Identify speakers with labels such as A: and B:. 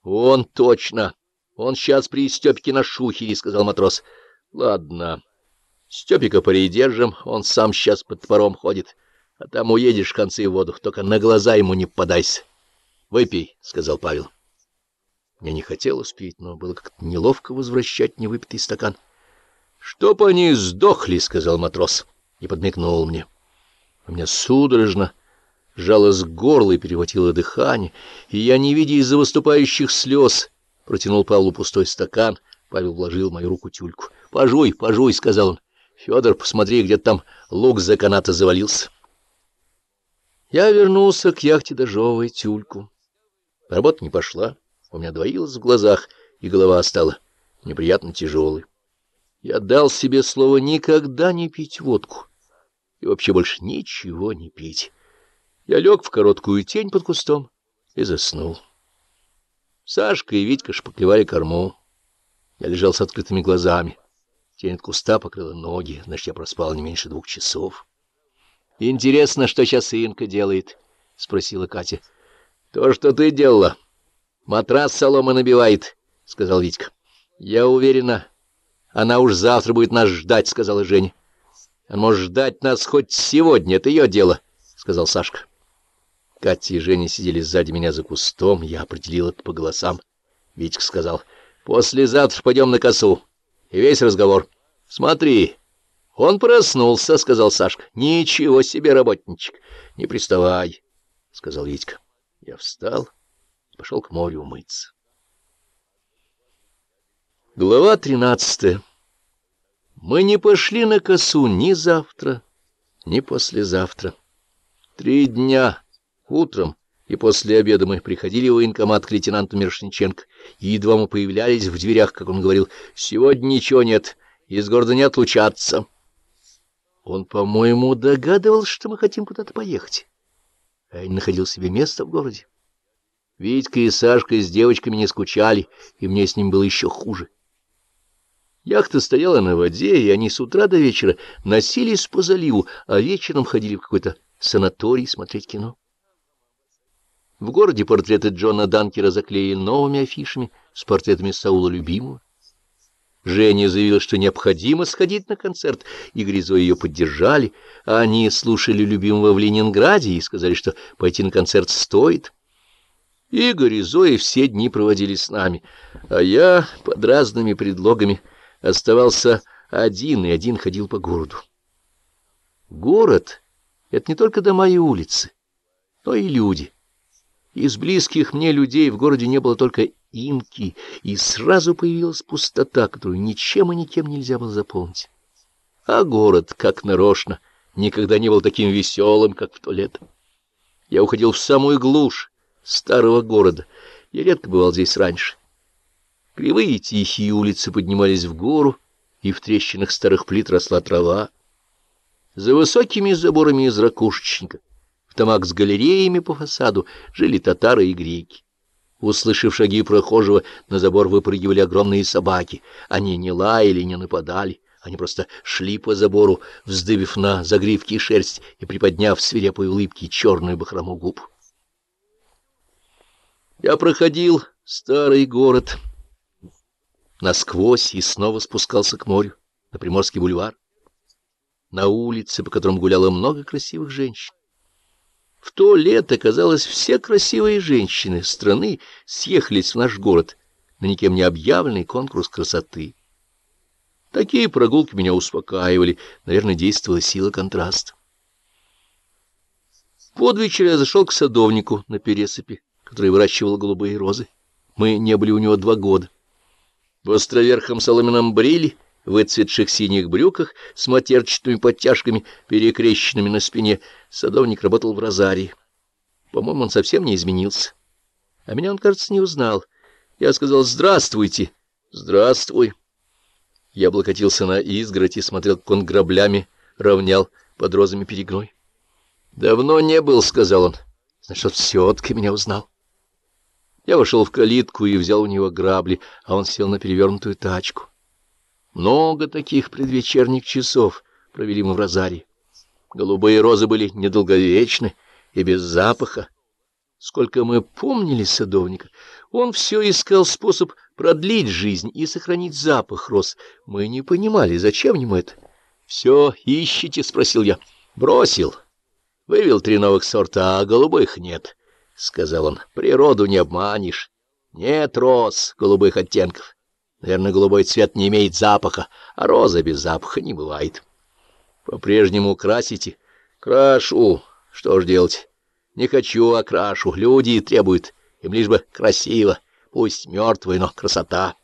A: — Он точно. Он сейчас при Степике на шухере, — сказал матрос. — Ладно. Степика придержим, он сам сейчас под топором ходит. А там уедешь в конце в воду, только на глаза ему не подайся. — Выпей, — сказал Павел. Мне не хотелось пить, но было как-то неловко возвращать невыпитый стакан. — Чтоб они сдохли, — сказал матрос и подмигнул мне. У меня судорожно жалось горло и перехватило дыхание, и я, не видя из-за выступающих слез, протянул Павлу пустой стакан. Павел вложил в мою руку тюльку. — Пожуй, пожуй, — сказал он. — Федор, посмотри, где там лук за каната завалился. Я вернулся к яхте, дожевывая тюльку. Работа не пошла, у меня двоилось в глазах, и голова стала неприятно тяжелой. Я дал себе слово никогда не пить водку и вообще больше ничего не пить. Я лег в короткую тень под кустом и заснул. Сашка и Витька шпаклевали корму. Я лежал с открытыми глазами. Тень от куста покрыла ноги, значит, я проспал не меньше двух часов. — Интересно, что сейчас Инка делает? — спросила Катя. — То, что ты делала. Матрас солома набивает, — сказал Витька. — Я уверена, она уж завтра будет нас ждать, — сказала Женя. — Она может ждать нас хоть сегодня, это ее дело, — сказал Сашка. Катя и Женя сидели сзади меня за кустом, я определил это по голосам. Витька сказал, — Послезавтра пойдем на косу. И весь разговор. — Смотри, он проснулся, — сказал Сашка. — Ничего себе, работничек, не приставай, — сказал Витька. Я встал и пошел к морю умыться. Глава тринадцатая. Мы не пошли на косу ни завтра, ни послезавтра. Три дня Утром и после обеда мы приходили в военкомат к лейтенанту Мирошниченко, и едва мы появлялись в дверях, как он говорил, «Сегодня ничего нет, из города не отлучаться». Он, по-моему, догадывался, что мы хотим куда-то поехать. А я не находил себе места в городе. Витька и Сашка с девочками не скучали, и мне с ним было еще хуже. Яхта стояла на воде, и они с утра до вечера носились по заливу, а вечером ходили в какой-то санаторий смотреть кино. В городе портреты Джона Данкера заклеили новыми афишами с портретами Саула Любимого. Женя заявила, что необходимо сходить на концерт, и Гризо ее поддержали. А они слушали любимого в Ленинграде и сказали, что пойти на концерт стоит. Игорь и Зоя все дни проводили с нами, а я под разными предлогами оставался один, и один ходил по городу. Город — это не только дома и улицы, но и люди — из близких мне людей в городе не было только инки, и сразу появилась пустота, которую ничем и никем нельзя было заполнить. А город, как нарочно, никогда не был таким веселым, как в то лето. Я уходил в самую глушь старого города. Я редко бывал здесь раньше. Кривые тихие улицы поднимались в гору, и в трещинах старых плит росла трава. За высокими заборами из ракушечника в домах с галереями по фасаду жили татары и греки. Услышав шаги прохожего, на забор выпрыгивали огромные собаки. Они не лаяли, не нападали. Они просто шли по забору, вздыбив на загривки шерсть и приподняв свирепой улыбки черную бахрому губ. Я проходил старый город насквозь и снова спускался к морю, на Приморский бульвар, на улице, по которым гуляло много красивых женщин. В то лето, казалось, все красивые женщины страны съехались в наш город на никем не объявленный конкурс красоты. Такие прогулки меня успокаивали, наверное, действовала сила контраста. Под вечер я зашел к садовнику на пересыпи, который выращивал голубые розы. Мы не были у него два года. В островерхом соломенном бриле в выцветших синих брюках с матерчатыми подтяжками, перекрещенными на спине. Садовник работал в розарии. По-моему, он совсем не изменился. А меня он, кажется, не узнал. Я сказал «Здравствуйте». «Здравствуй». Я облокотился на изгородь и смотрел, как он граблями равнял под розами перегной. «Давно не был», — сказал он. «Значит, все-таки меня узнал». Я вошел в калитку и взял у него грабли, а он сел на перевернутую тачку. Много таких предвечерних часов провели мы в Розаре. Голубые розы были недолговечны и без запаха. Сколько мы помнили садовника, он все искал способ продлить жизнь и сохранить запах роз. Мы не понимали, зачем ему это. — Все ищете? — спросил я. — Бросил. Вывел три новых сорта, а голубых нет, — сказал он. — Природу не обманешь. Нет роз голубых оттенков. Наверное, голубой цвет не имеет запаха, а роза без запаха не бывает. — По-прежнему красите? — Крашу. Что ж делать? Не хочу, окрашу. Люди требуют. Им лишь бы красиво. Пусть мертвые, но красота.